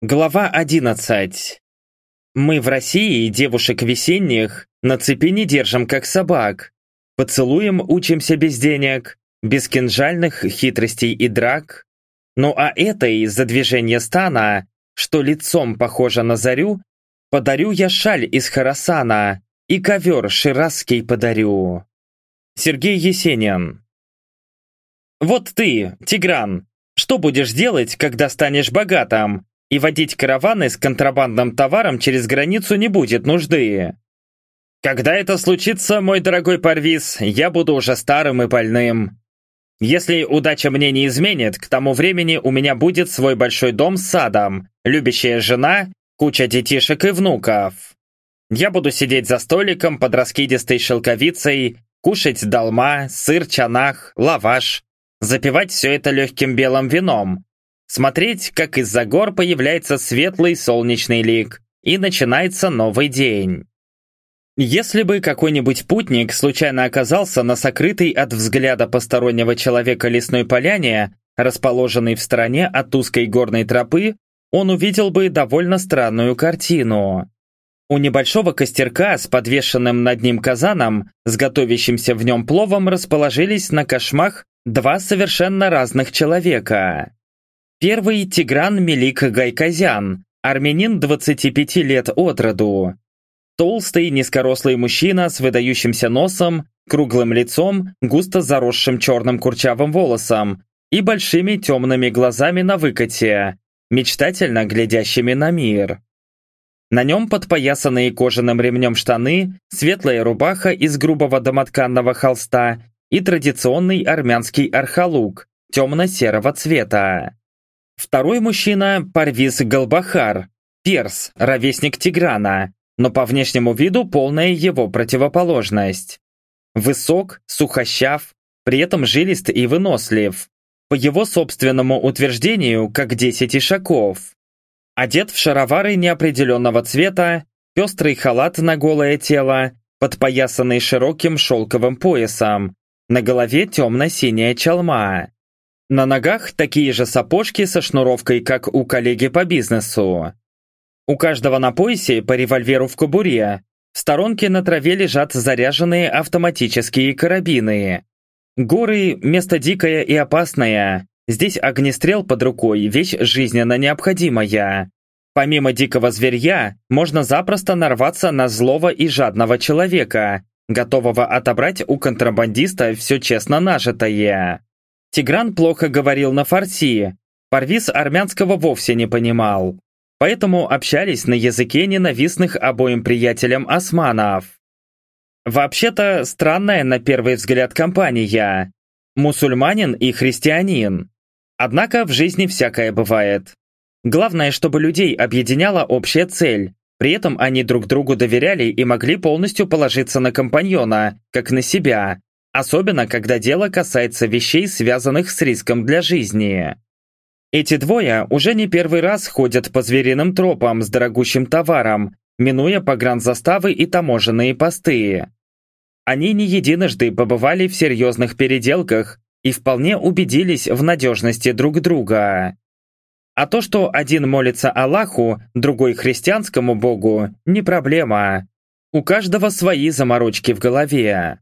Глава 11. Мы в России девушек весенних на цепи не держим, как собак. Поцелуем учимся без денег, без кинжальных хитростей и драк. Ну а этой за движение стана, что лицом похоже на зарю, подарю я шаль из Харасана и ковер ширазский подарю. Сергей Есенин. Вот ты, Тигран, что будешь делать, когда станешь богатым? И водить караваны с контрабандным товаром через границу не будет нужды. Когда это случится, мой дорогой Парвиз, я буду уже старым и больным. Если удача мне не изменит, к тому времени у меня будет свой большой дом с садом, любящая жена, куча детишек и внуков. Я буду сидеть за столиком под раскидистой шелковицей, кушать долма, сыр, чанах, лаваш, запивать все это легким белым вином, Смотреть, как из-за гор появляется светлый солнечный лик, и начинается новый день. Если бы какой-нибудь путник случайно оказался на сокрытой от взгляда постороннего человека лесной поляне, расположенной в стороне от узкой горной тропы, он увидел бы довольно странную картину. У небольшого костерка с подвешенным над ним казаном, с готовящимся в нем пловом, расположились на кошмах два совершенно разных человека. Первый Тигран Мелик Гайказян, армянин 25 лет от роду. Толстый, низкорослый мужчина с выдающимся носом, круглым лицом, густо заросшим черным курчавым волосом и большими темными глазами на выкате, мечтательно глядящими на мир. На нем подпоясанные кожаным ремнем штаны, светлая рубаха из грубого домотканного холста и традиционный армянский архалук темно-серого цвета. Второй мужчина – Парвиз Галбахар, перс, ровесник Тиграна, но по внешнему виду полная его противоположность. Высок, сухощав, при этом жилист и вынослив. По его собственному утверждению, как 10 ишаков. Одет в шаровары неопределенного цвета, пестрый халат на голое тело, подпоясанный широким шелковым поясом, на голове темно-синяя чалма. На ногах такие же сапожки со шнуровкой, как у коллеги по бизнесу. У каждого на поясе по револьверу в кобуре. В сторонке на траве лежат заряженные автоматические карабины. Горы – место дикое и опасное. Здесь огнестрел под рукой – вещь жизненно необходимая. Помимо дикого зверья, можно запросто нарваться на злого и жадного человека, готового отобрать у контрабандиста все честно нажитое. Тигран плохо говорил на фарси, Парвиз армянского вовсе не понимал, поэтому общались на языке ненавистных обоим приятелям османов. Вообще-то странная на первый взгляд компания. Мусульманин и христианин. Однако в жизни всякое бывает. Главное, чтобы людей объединяла общая цель. При этом они друг другу доверяли и могли полностью положиться на компаньона, как на себя, особенно когда дело касается вещей, связанных с риском для жизни. Эти двое уже не первый раз ходят по звериным тропам с дорогущим товаром, минуя погранзаставы и таможенные посты. Они не единожды побывали в серьезных переделках и вполне убедились в надежности друг друга. А то, что один молится Аллаху, другой христианскому богу, не проблема. У каждого свои заморочки в голове.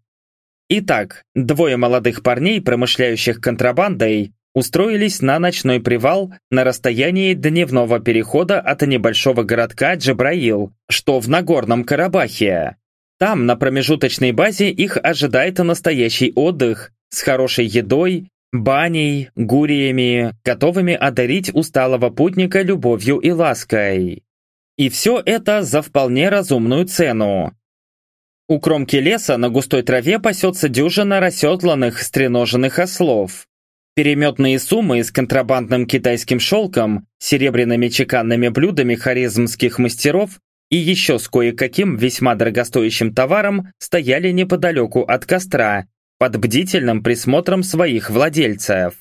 Итак, двое молодых парней, промышляющих контрабандой, устроились на ночной привал на расстоянии дневного перехода от небольшого городка Джабраил, что в Нагорном Карабахе. Там, на промежуточной базе, их ожидает настоящий отдых с хорошей едой, баней, гуриями, готовыми одарить усталого путника любовью и лаской. И все это за вполне разумную цену, у кромки леса на густой траве пасется дюжина расседланных стреноженных ослов. Переметные суммы с контрабандным китайским шелком, серебряными чеканными блюдами харизмских мастеров и еще с кое-каким весьма дорогостоящим товаром стояли неподалеку от костра, под бдительным присмотром своих владельцев.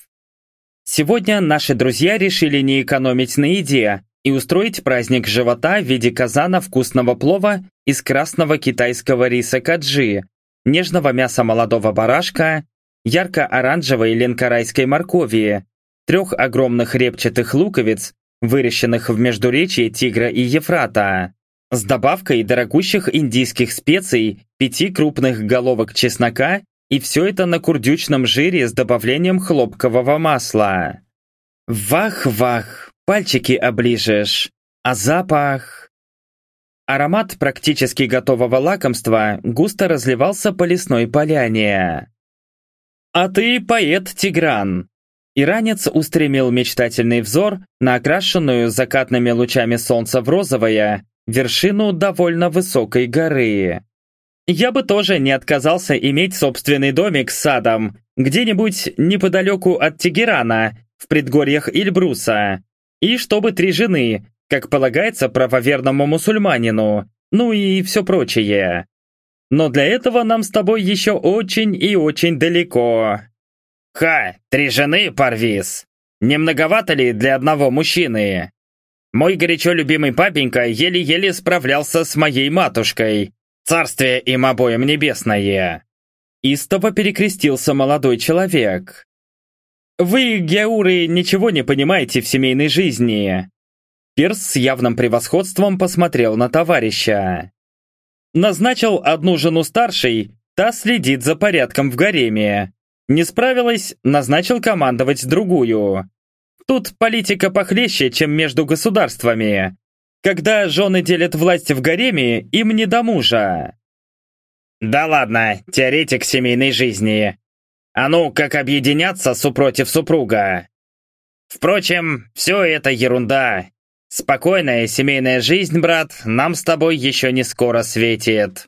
Сегодня наши друзья решили не экономить на еде, и устроить праздник живота в виде казана вкусного плова из красного китайского риса каджи, нежного мяса молодого барашка, ярко-оранжевой ленкорайской моркови, трех огромных репчатых луковиц выращенных в междуречии Тигра и Ефрата, с добавкой дорогущих индийских специй, пяти крупных головок чеснока и все это на курдючном жире с добавлением хлопкового масла. Вах-вах, пальчики оближешь, а запах... Аромат практически готового лакомства густо разливался по лесной поляне. «А ты поэт, Тигран!» Иранец устремил мечтательный взор на окрашенную закатными лучами солнца в розовое вершину довольно высокой горы. Я бы тоже не отказался иметь собственный домик с садом, где-нибудь неподалеку от Тегерана, в предгорьях Ильбруса. И чтобы три жены, как полагается правоверному мусульманину, ну и все прочее. Но для этого нам с тобой еще очень и очень далеко. Ха, три жены, Парвиз. Не многовато ли для одного мужчины? Мой горячо любимый папенька еле-еле справлялся с моей матушкой. Царствие им обоим небесное. Истово перекрестился молодой человек. Вы, геуры, ничего не понимаете в семейной жизни. Перс с явным превосходством посмотрел на товарища. Назначил одну жену старшей, та следит за порядком в гареме. Не справилась, назначил командовать другую. Тут политика похлеще, чем между государствами. Когда жены делят власть в гареме, им не до мужа. Да ладно, теоретик семейной жизни. А ну, как объединяться супротив супруга? Впрочем, все это ерунда. Спокойная семейная жизнь, брат, нам с тобой еще не скоро светит.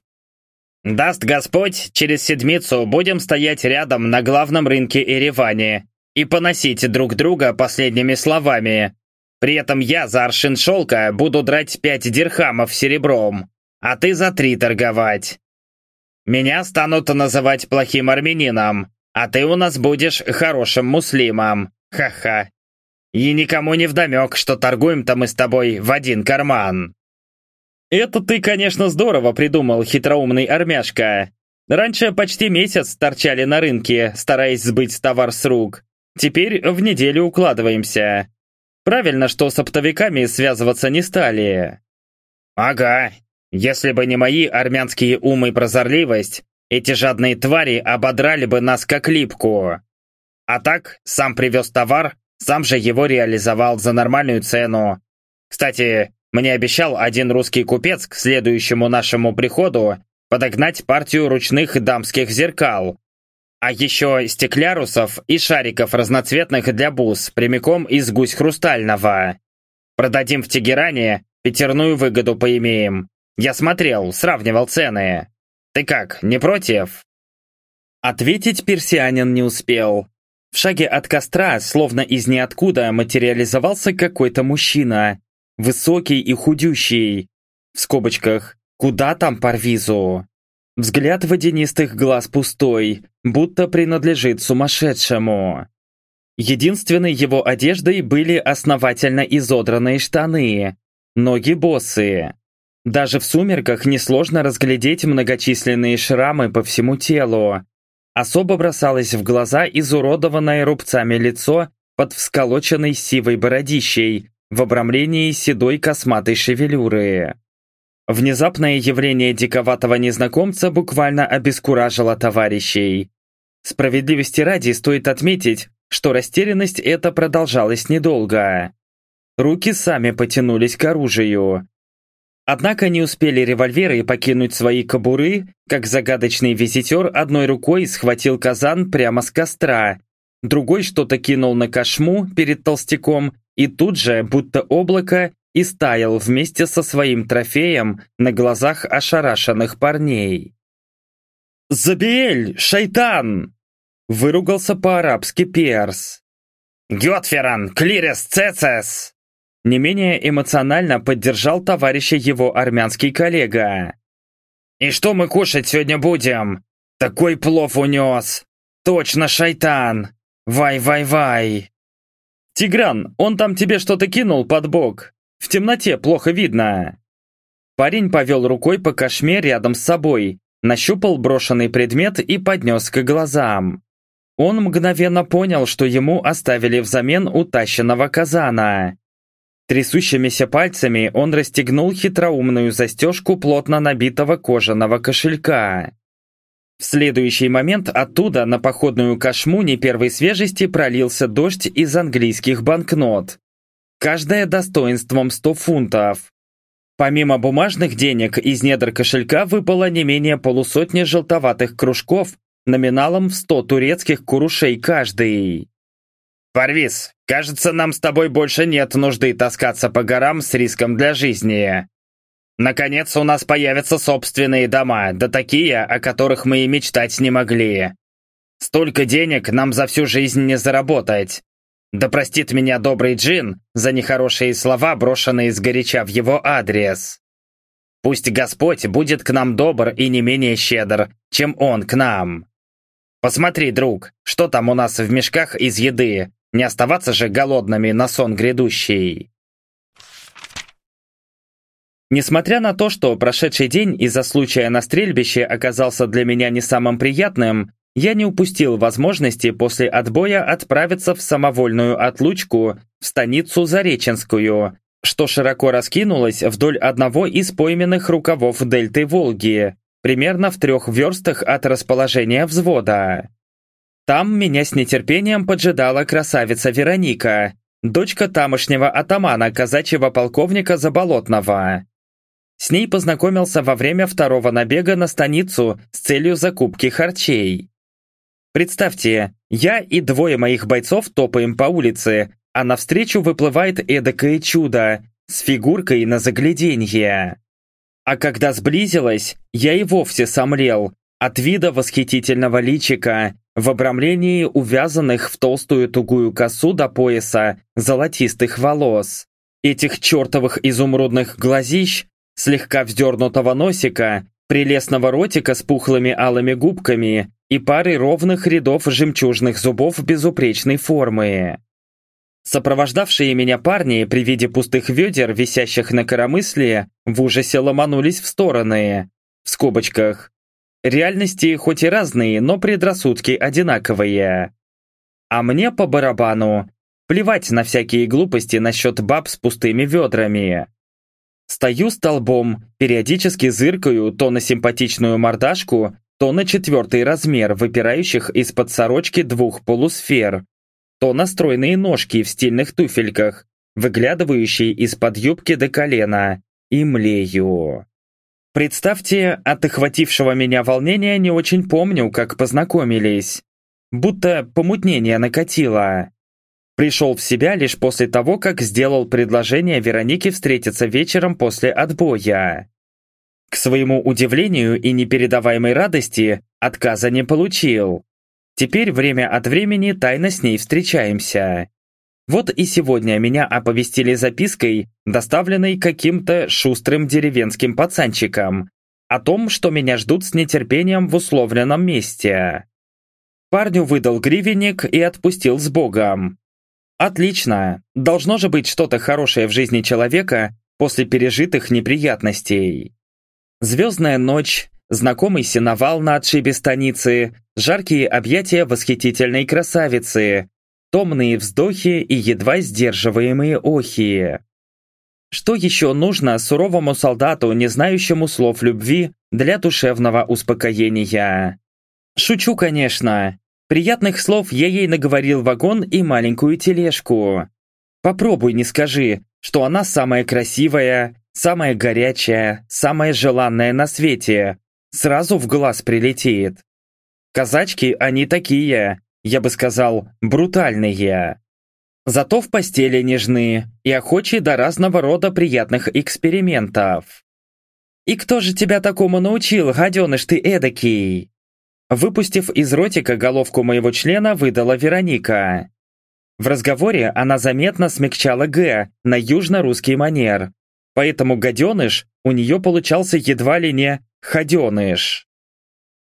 Даст Господь, через седмицу будем стоять рядом на главном рынке Ереване и поносить друг друга последними словами. При этом я за аршин шелка буду драть пять дирхамов серебром, а ты за три торговать. Меня станут называть плохим армянином, а ты у нас будешь хорошим муслимом. Ха-ха. И никому не вдомек, что торгуем-то мы с тобой в один карман. Это ты, конечно, здорово придумал, хитроумный армяшка. Раньше почти месяц торчали на рынке, стараясь сбыть товар с рук. Теперь в неделю укладываемся. Правильно, что с оптовиками связываться не стали. Ага, если бы не мои армянские ум и прозорливость, эти жадные твари ободрали бы нас как липку. А так, сам привез товар, сам же его реализовал за нормальную цену. Кстати, мне обещал один русский купец к следующему нашему приходу подогнать партию ручных дамских зеркал, а еще стеклярусов и шариков разноцветных для бус, прямиком из гусь хрустального. Продадим в Тегеране, пятерную выгоду поимеем. Я смотрел, сравнивал цены. Ты как, не против?» Ответить персианин не успел. В шаге от костра, словно из ниоткуда, материализовался какой-то мужчина. Высокий и худющий. В скобочках «Куда там Парвизу?» Взгляд водянистых глаз пустой, будто принадлежит сумасшедшему. Единственной его одеждой были основательно изодранные штаны, ноги босые. Даже в сумерках несложно разглядеть многочисленные шрамы по всему телу. Особо бросалось в глаза изуродованное рубцами лицо под всколоченной сивой бородищей в обрамлении седой косматой шевелюры. Внезапное явление диковатого незнакомца буквально обескуражило товарищей. Справедливости ради стоит отметить, что растерянность эта продолжалась недолго. Руки сами потянулись к оружию. Однако не успели револьверы покинуть свои кобуры, как загадочный визитер одной рукой схватил казан прямо с костра, другой что-то кинул на кошму перед толстяком и тут же, будто облако, и стаял вместе со своим трофеем на глазах ошарашенных парней. «Забиэль, шайтан!» Выругался по-арабски Перс. «Гетферан, клирес, цецес!» Не менее эмоционально поддержал товарища его армянский коллега. «И что мы кушать сегодня будем? Такой плов унес! Точно шайтан! Вай-вай-вай!» «Тигран, он там тебе что-то кинул под бок. В темноте плохо видно». Парень повел рукой по кошме рядом с собой, нащупал брошенный предмет и поднес к глазам. Он мгновенно понял, что ему оставили взамен утащенного казана. Трясущимися пальцами он расстегнул хитроумную застежку плотно набитого кожаного кошелька. В следующий момент оттуда на походную кошму не первой свежести пролился дождь из английских банкнот. Каждая достоинством 100 фунтов. Помимо бумажных денег, из недр кошелька выпало не менее полусотни желтоватых кружков номиналом в 100 турецких курушей каждый. «Парвиз, кажется, нам с тобой больше нет нужды таскаться по горам с риском для жизни. Наконец у нас появятся собственные дома, да такие, о которых мы и мечтать не могли. Столько денег нам за всю жизнь не заработать. Да простит меня добрый Джин за нехорошие слова, брошенные сгоряча в его адрес. Пусть Господь будет к нам добр и не менее щедр, чем Он к нам. Посмотри, друг, что там у нас в мешках из еды, не оставаться же голодными на сон грядущий. Несмотря на то, что прошедший день из-за случая на стрельбище оказался для меня не самым приятным, я не упустил возможности после отбоя отправиться в самовольную отлучку в станицу Зареченскую, что широко раскинулось вдоль одного из пойменных рукавов дельты Волги, примерно в трех верстах от расположения взвода. Там меня с нетерпением поджидала красавица Вероника, дочка тамошнего атамана казачьего полковника Заболотного. С ней познакомился во время второго набега на станицу с целью закупки харчей. Представьте, я и двое моих бойцов топаем по улице, а навстречу выплывает эдакое чудо с фигуркой на загляденье. А когда сблизилась, я и вовсе сомлел от вида восхитительного личика, в обрамлении увязанных в толстую тугую косу до пояса золотистых волос, этих чертовых изумрудных глазищ, слегка вздернутого носика, прелестного ротика с пухлыми алыми губками и парой ровных рядов жемчужных зубов безупречной формы. Сопровождавшие меня парни при виде пустых ведер, висящих на коромысле, в ужасе ломанулись в стороны, в скобочках, Реальности хоть и разные, но предрассудки одинаковые. А мне по барабану. Плевать на всякие глупости насчет баб с пустыми ведрами. Стою столбом, периодически зыркаю то на симпатичную мордашку, то на четвертый размер выпирающих из-под сорочки двух полусфер, то на стройные ножки в стильных туфельках, выглядывающие из-под юбки до колена, и млею. Представьте, от охватившего меня волнения не очень помню, как познакомились. Будто помутнение накатило. Пришел в себя лишь после того, как сделал предложение Веронике встретиться вечером после отбоя. К своему удивлению и непередаваемой радости отказа не получил. Теперь время от времени тайно с ней встречаемся. Вот и сегодня меня оповестили запиской, доставленной каким-то шустрым деревенским пацанчиком, о том, что меня ждут с нетерпением в условленном месте. Парню выдал гривенник и отпустил с Богом. Отлично, должно же быть что-то хорошее в жизни человека после пережитых неприятностей. Звездная ночь, знакомый сеновал на отшибе станицы, жаркие объятия восхитительной красавицы, томные вздохи и едва сдерживаемые охи. Что еще нужно суровому солдату, не знающему слов любви, для душевного успокоения? Шучу, конечно. Приятных слов я ей наговорил вагон и маленькую тележку. Попробуй не скажи, что она самая красивая, самая горячая, самая желанная на свете. Сразу в глаз прилетит. Казачки они такие, я бы сказал, брутальные. Зато в постели нежны и охочи до разного рода приятных экспериментов. «И кто же тебя такому научил, гаденыш ты эдакий?» Выпустив из ротика головку моего члена, выдала Вероника. В разговоре она заметно смягчала «г» на южно-русский манер, поэтому гаденыш у нее получался едва ли не «ходеныш».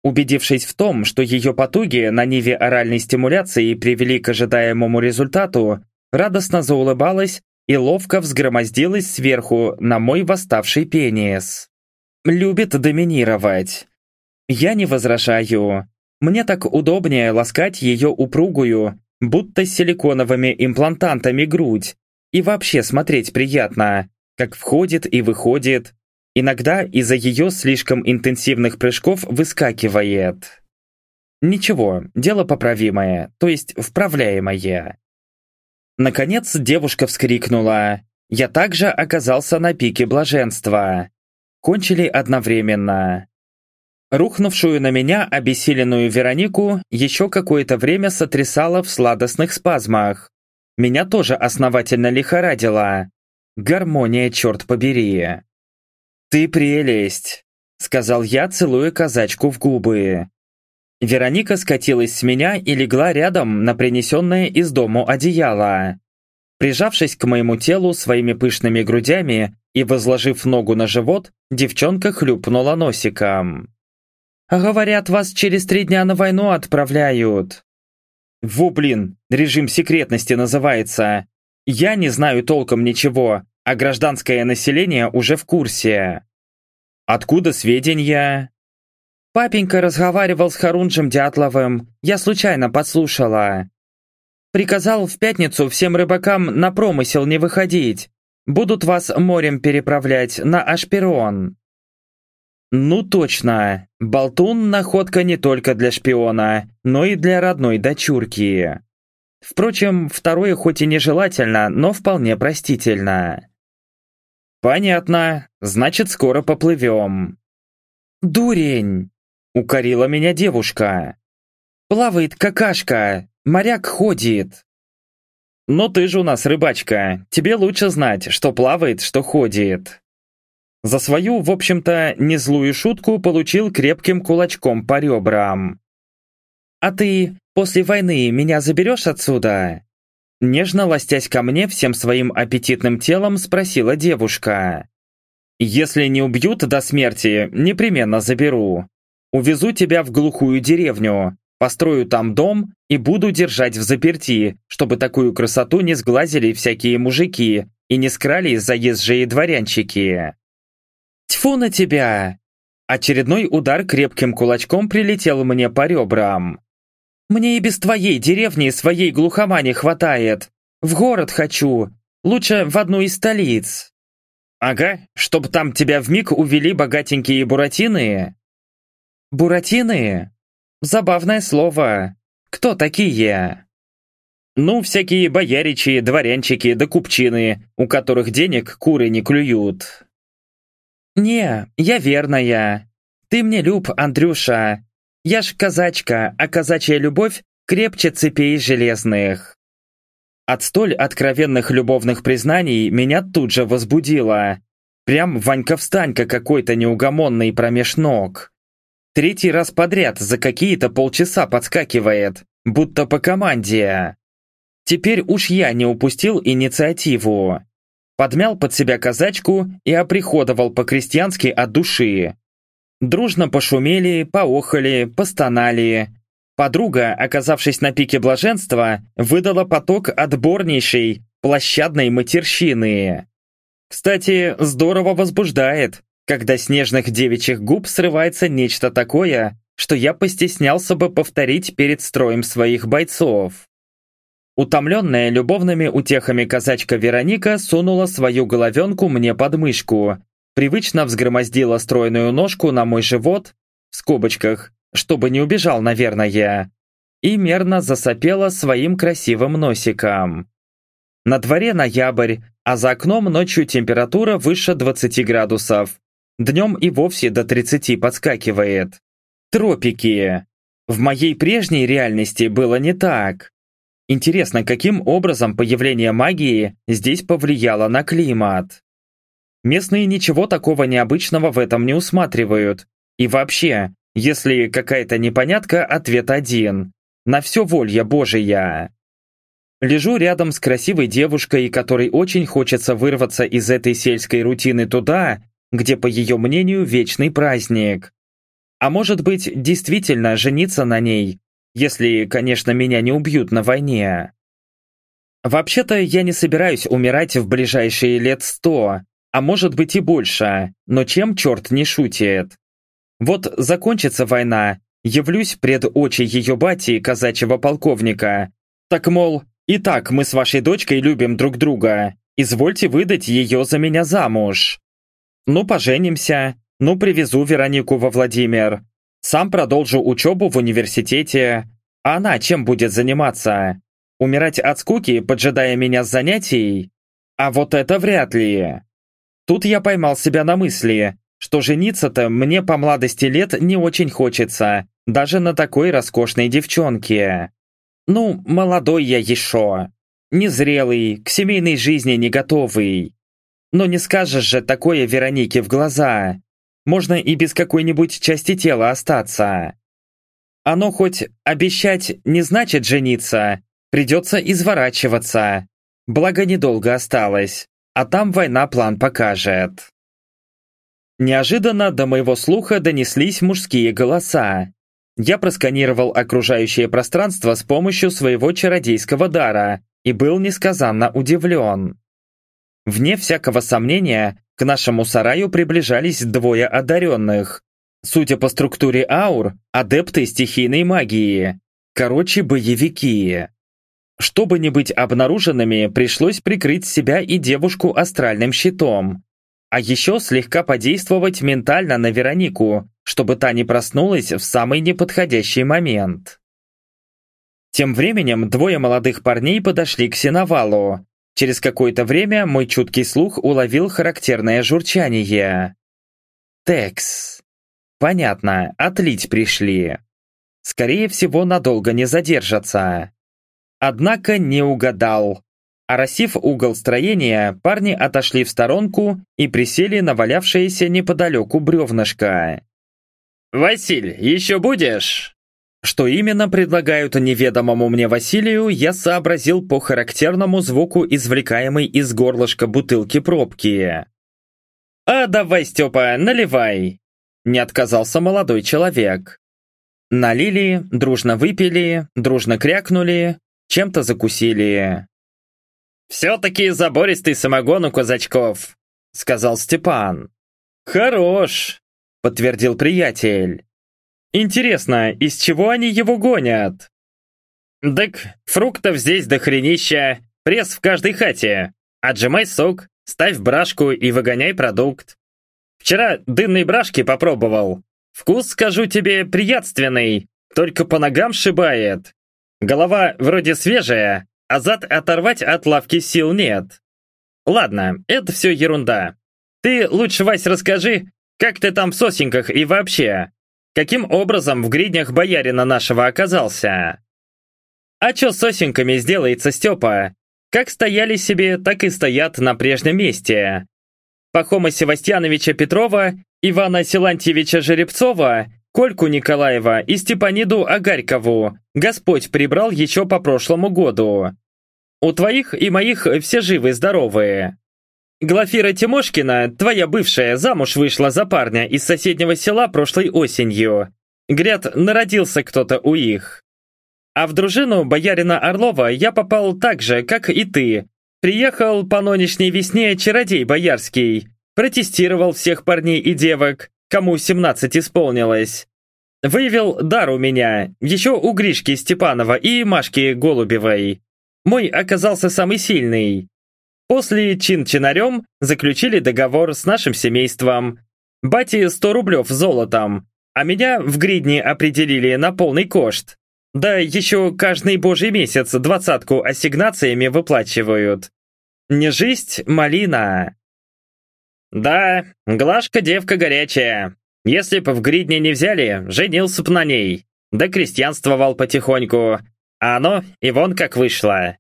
Убедившись в том, что ее потуги на ниве оральной стимуляции привели к ожидаемому результату, радостно заулыбалась и ловко взгромоздилась сверху на мой восставший пенис. Любит доминировать. Я не возражаю. Мне так удобнее ласкать ее упругую, будто с силиконовыми имплантантами грудь, И вообще смотреть приятно, как входит и выходит. Иногда из-за ее слишком интенсивных прыжков выскакивает. Ничего, дело поправимое, то есть вправляемое. Наконец девушка вскрикнула. Я также оказался на пике блаженства. Кончили одновременно. Рухнувшую на меня обессиленную Веронику еще какое-то время сотрясала в сладостных спазмах. Меня тоже основательно лихорадило. Гармония, черт побери. «Ты прелесть!» — сказал я, целуя казачку в губы. Вероника скатилась с меня и легла рядом на принесенное из дому одеяло. Прижавшись к моему телу своими пышными грудями и возложив ногу на живот, девчонка хлюпнула носиком. «Говорят, вас через три дня на войну отправляют». «Во, блин, режим секретности называется. Я не знаю толком ничего, а гражданское население уже в курсе». «Откуда сведения?» «Папенька разговаривал с Харунжем Дятловым. Я случайно подслушала. Приказал в пятницу всем рыбакам на промысел не выходить. Будут вас морем переправлять на Ашперон». Ну точно, болтун – находка не только для шпиона, но и для родной дочурки. Впрочем, второе хоть и нежелательно, но вполне простительно. Понятно, значит скоро поплывем. Дурень! Укорила меня девушка. Плавает какашка, моряк ходит. Но ты же у нас рыбачка, тебе лучше знать, что плавает, что ходит. За свою, в общем-то, не злую шутку получил крепким кулачком по ребрам. «А ты после войны меня заберешь отсюда?» Нежно ластясь ко мне всем своим аппетитным телом, спросила девушка. «Если не убьют до смерти, непременно заберу. Увезу тебя в глухую деревню, построю там дом и буду держать в заперти, чтобы такую красоту не сглазили всякие мужики и не скрали заезжие дворянчики. Тьфу на тебя! Очередной удар крепким кулачком прилетел мне по ребрам. Мне и без твоей деревни своей глухомани хватает. В город хочу. Лучше в одну из столиц. Ага, чтоб там тебя вмиг увели богатенькие буратины. Буратины? Забавное слово. Кто такие? Ну, всякие бояричи, дворянчики да купчины, у которых денег куры не клюют. «Не, я верная. Ты мне люб, Андрюша. Я ж казачка, а казачья любовь крепче цепей железных». От столь откровенных любовных признаний меня тут же возбудило. Прям Ванька-встанька какой-то неугомонный промеж ног. Третий раз подряд за какие-то полчаса подскакивает, будто по команде. Теперь уж я не упустил инициативу подмял под себя казачку и оприходовал по-крестьянски от души. Дружно пошумели, поохали, постонали. Подруга, оказавшись на пике блаженства, выдала поток отборнейшей, площадной матерщины. Кстати, здорово возбуждает, когда с нежных девичьих губ срывается нечто такое, что я постеснялся бы повторить перед строем своих бойцов. Утомленная любовными утехами казачка Вероника сунула свою головенку мне под мышку, привычно взгромоздила стройную ножку на мой живот, в скобочках, чтобы не убежал, наверное, и мерно засопела своим красивым носиком. На дворе ноябрь, а за окном ночью температура выше 20 градусов. Днем и вовсе до 30 подскакивает. Тропики. В моей прежней реальности было не так. Интересно, каким образом появление магии здесь повлияло на климат? Местные ничего такого необычного в этом не усматривают. И вообще, если какая-то непонятка, ответ один. На все волья Божия. Лежу рядом с красивой девушкой, которой очень хочется вырваться из этой сельской рутины туда, где, по ее мнению, вечный праздник. А может быть, действительно жениться на ней, если, конечно, меня не убьют на войне. Вообще-то я не собираюсь умирать в ближайшие лет сто, а может быть и больше, но чем черт не шутит. Вот закончится война, явлюсь пред очи ее бати, казачьего полковника. Так, мол, и так мы с вашей дочкой любим друг друга. Извольте выдать ее за меня замуж. Ну, поженимся, ну, привезу Веронику во Владимир. Сам продолжу учебу в университете. А она чем будет заниматься? Умирать от скуки, поджидая меня с занятий? А вот это вряд ли. Тут я поймал себя на мысли, что жениться-то мне по младости лет не очень хочется, даже на такой роскошной девчонке. Ну, молодой я еще. Незрелый, к семейной жизни не готовый. Но не скажешь же такое Веронике в глаза. Можно и без какой-нибудь части тела остаться. Оно хоть обещать не значит жениться, придется изворачиваться. Благо недолго осталось, а там война план покажет. Неожиданно до моего слуха донеслись мужские голоса. Я просканировал окружающее пространство с помощью своего чародейского дара и был несказанно удивлен. Вне всякого сомнения, к нашему сараю приближались двое одаренных. Судя по структуре аур, адепты стихийной магии. Короче, боевики. Чтобы не быть обнаруженными, пришлось прикрыть себя и девушку астральным щитом. А еще слегка подействовать ментально на Веронику, чтобы та не проснулась в самый неподходящий момент. Тем временем двое молодых парней подошли к сеновалу. Через какое-то время мой чуткий слух уловил характерное журчание. Текс. Понятно, отлить пришли. Скорее всего, надолго не задержатся. Однако не угадал. Оросив угол строения, парни отошли в сторонку и присели на валявшееся неподалеку бревнышко. «Василь, еще будешь?» Что именно предлагают неведомому мне Василию, я сообразил по характерному звуку, извлекаемой из горлышка бутылки пробки. «А давай, Степа, наливай!» Не отказался молодой человек. Налили, дружно выпили, дружно крякнули, чем-то закусили. «Все-таки забористый самогон у казачков», — сказал Степан. «Хорош», — подтвердил приятель. Интересно, из чего они его гонят? Дык, фруктов здесь до хренища, пресс в каждой хате. Отжимай сок, ставь брашку и выгоняй продукт. Вчера дынной брашки попробовал. Вкус, скажу тебе, приятственный, только по ногам шибает. Голова вроде свежая, а зад оторвать от лавки сил нет. Ладно, это все ерунда. Ты лучше, Вась, расскажи, как ты там в сосенках и вообще? Каким образом в гриднях боярина нашего оказался? А чё с осеньками сделается Степа? Как стояли себе, так и стоят на прежнем месте. Пахома Севастьяновича Петрова, Ивана Силантьевича Жеребцова, Кольку Николаева и Степаниду Агарькову Господь прибрал еще по прошлому году. У твоих и моих все живы-здоровые. Глафира Тимошкина, твоя бывшая, замуж вышла за парня из соседнего села прошлой осенью. Гряд, народился кто-то у их. А в дружину боярина Орлова я попал так же, как и ты. Приехал по нынешней весне чародей боярский. Протестировал всех парней и девок, кому 17 исполнилось. Выявил дар у меня, еще у Гришки Степанова и Машки Голубевой. Мой оказался самый сильный. После чин-чинарем заключили договор с нашим семейством. Бати 100 рублев золотом, а меня в гридни определили на полный кошт. Да еще каждый божий месяц двадцатку ассигнациями выплачивают. Не жизнь, малина. Да, Глашка девка горячая. Если бы в гридне не взяли, женился б на ней. Да крестьянствовал потихоньку. А оно и вон как вышло.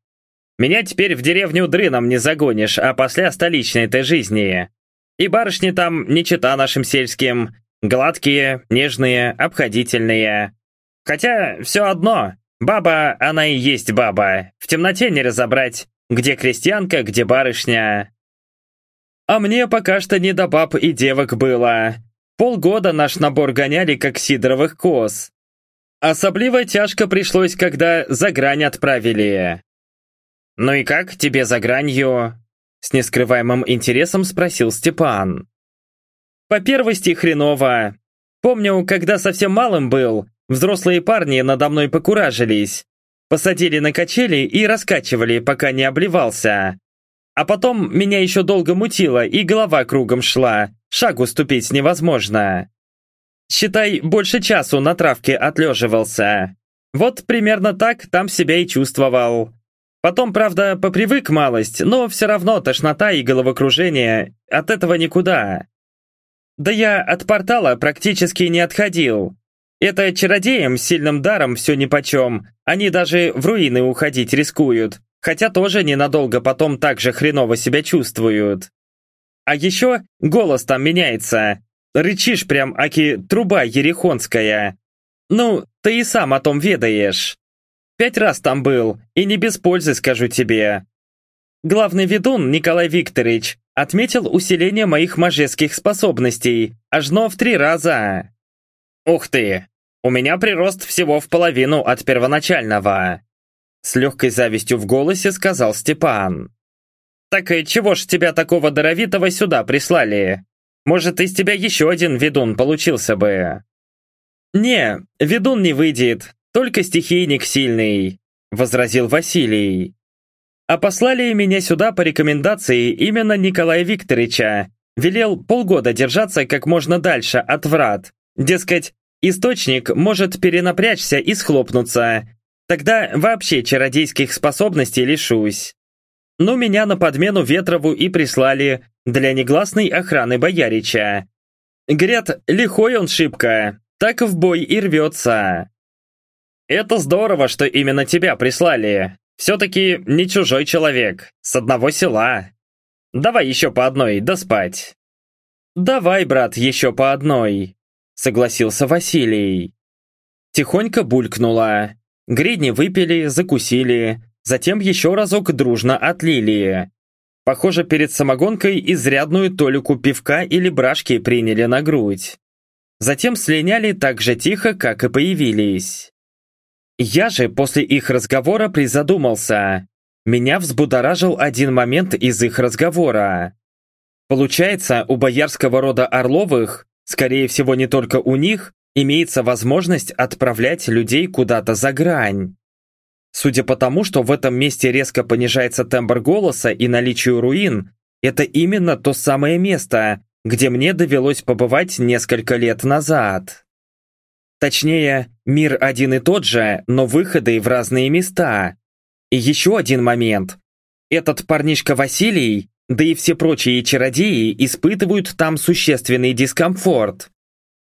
Меня теперь в деревню дрыном не загонишь, а после столичной-то жизни. И барышни там не чита нашим сельским. Гладкие, нежные, обходительные. Хотя все одно, баба она и есть баба. В темноте не разобрать, где крестьянка, где барышня. А мне пока что не до баб и девок было. Полгода наш набор гоняли, как сидоровых коз. Особливо тяжко пришлось, когда за грань отправили. «Ну и как тебе за гранью?» С нескрываемым интересом спросил Степан. «По первости хреново. Помню, когда совсем малым был, взрослые парни надо мной покуражились. Посадили на качели и раскачивали, пока не обливался. А потом меня еще долго мутило, и голова кругом шла. Шагу ступить невозможно. Считай, больше часу на травке отлеживался. Вот примерно так там себя и чувствовал. Потом, правда, попривык малость, но все равно тошнота и головокружение. От этого никуда. Да я от портала практически не отходил. Это чародеям с сильным даром все нипочем. Они даже в руины уходить рискуют. Хотя тоже ненадолго потом так же хреново себя чувствуют. А еще голос там меняется. Рычишь прям, аки труба ерехонская. Ну, ты и сам о том ведаешь. Пять раз там был, и не без пользы скажу тебе. Главный ведун Николай Викторович отметил усиление моих мажеских способностей, аж но в три раза. Ух ты, у меня прирост всего в половину от первоначального. С легкой завистью в голосе сказал Степан. «Так и чего ж тебя такого даровитого сюда прислали? Может, из тебя еще один ведун получился бы?» «Не, ведун не выйдет, только стихийник сильный», — возразил Василий. «А послали меня сюда по рекомендации именно Николая Викторовича. Велел полгода держаться как можно дальше от врат. Дескать, источник может перенапрячься и схлопнуться, Тогда вообще чародейских способностей лишусь. Но меня на подмену Ветрову и прислали для негласной охраны Боярича. Говорят, лихой он шибко, так в бой и рвется. Это здорово, что именно тебя прислали. Все-таки не чужой человек, с одного села. Давай еще по одной, да спать. Давай, брат, еще по одной, согласился Василий. Тихонько булькнула. Гридни выпили, закусили, затем еще разок дружно отлили. Похоже, перед самогонкой изрядную толику пивка или брашки приняли на грудь. Затем слиняли так же тихо, как и появились. Я же после их разговора призадумался. Меня взбудоражил один момент из их разговора. Получается, у боярского рода Орловых, скорее всего не только у них, имеется возможность отправлять людей куда-то за грань. Судя по тому, что в этом месте резко понижается тембр голоса и наличию руин, это именно то самое место, где мне довелось побывать несколько лет назад. Точнее, мир один и тот же, но выходы в разные места. И еще один момент. Этот парнишка Василий, да и все прочие чародеи испытывают там существенный дискомфорт.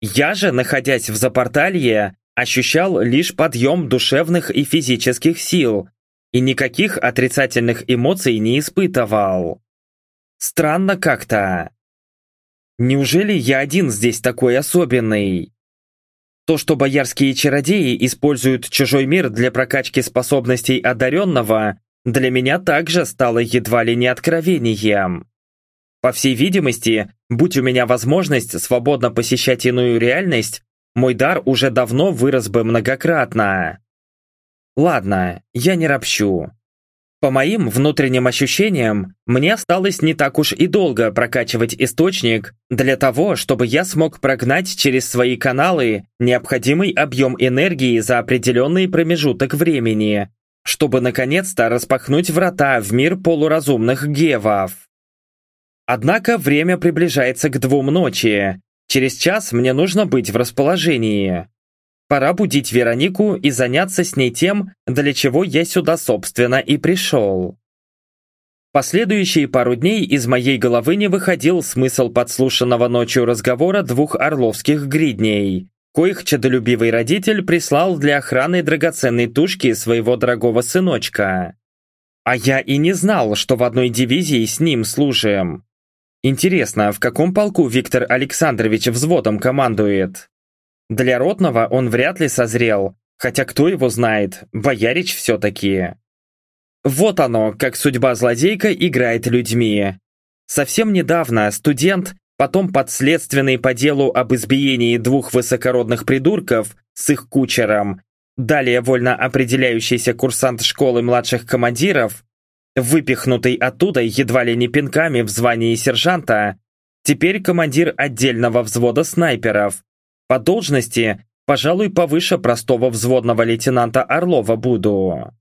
Я же, находясь в Запорталье, ощущал лишь подъем душевных и физических сил и никаких отрицательных эмоций не испытывал. Странно как-то. Неужели я один здесь такой особенный? То, что боярские чародеи используют чужой мир для прокачки способностей одаренного, для меня также стало едва ли не откровением. По всей видимости, будь у меня возможность свободно посещать иную реальность, мой дар уже давно вырос бы многократно. Ладно, я не ропщу. По моим внутренним ощущениям, мне осталось не так уж и долго прокачивать источник для того, чтобы я смог прогнать через свои каналы необходимый объем энергии за определенный промежуток времени, чтобы наконец-то распахнуть врата в мир полуразумных гевов. Однако время приближается к двум ночи. Через час мне нужно быть в расположении. Пора будить Веронику и заняться с ней тем, для чего я сюда, собственно, и пришел. Последующие пару дней из моей головы не выходил смысл подслушанного ночью разговора двух орловских гридней, коих чадолюбивый родитель прислал для охраны драгоценной тушки своего дорогого сыночка. А я и не знал, что в одной дивизии с ним служим. Интересно, в каком полку Виктор Александрович взводом командует? Для ротного он вряд ли созрел, хотя кто его знает, боярич все-таки. Вот оно, как судьба злодейка играет людьми. Совсем недавно студент, потом подследственный по делу об избиении двух высокородных придурков с их кучером, далее вольно определяющийся курсант школы младших командиров, выпихнутый оттуда едва ли не пинками в звании сержанта, теперь командир отдельного взвода снайперов. По должности, пожалуй, повыше простого взводного лейтенанта Орлова буду.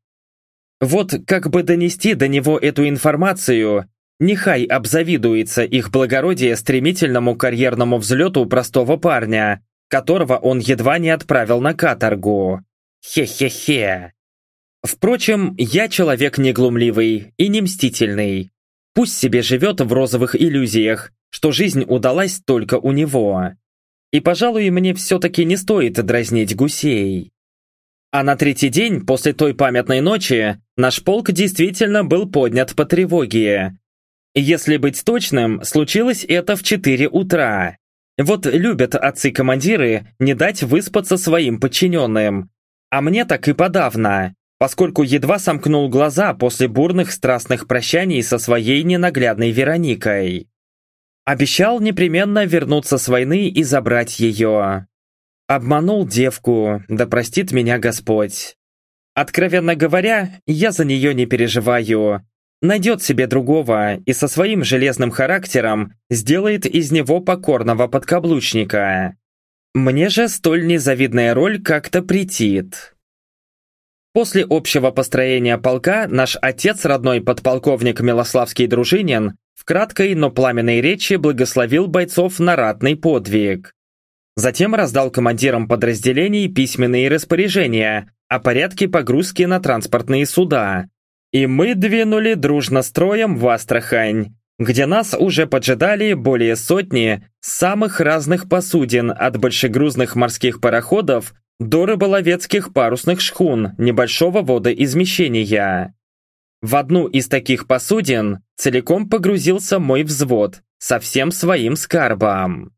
Вот как бы донести до него эту информацию, нехай обзавидуется их благородие стремительному карьерному взлету простого парня, которого он едва не отправил на каторгу. Хе-хе-хе. Впрочем, я человек не глумливый и не мстительный. Пусть себе живет в розовых иллюзиях, что жизнь удалась только у него. И, пожалуй, мне все-таки не стоит дразнить гусей. А на третий день после той памятной ночи наш полк действительно был поднят по тревоге. Если быть точным, случилось это в 4 утра. Вот любят отцы-командиры не дать выспаться своим подчиненным. А мне так и подавно, поскольку едва сомкнул глаза после бурных страстных прощаний со своей ненаглядной Вероникой. Обещал непременно вернуться с войны и забрать ее. Обманул девку, да простит меня Господь. Откровенно говоря, я за нее не переживаю. Найдет себе другого и со своим железным характером сделает из него покорного подкаблучника. Мне же столь незавидная роль как-то претит. После общего построения полка наш отец, родной подполковник Милославский Дружинин, в краткой, но пламенной речи благословил бойцов на ратный подвиг. Затем раздал командирам подразделений письменные распоряжения о порядке погрузки на транспортные суда. И мы двинули дружно строем в Астрахань, где нас уже поджидали более сотни самых разных посудин от большегрузных морских пароходов до рыболовецких парусных шхун небольшого водоизмещения. В одну из таких посудин целиком погрузился мой взвод со всем своим скарбом.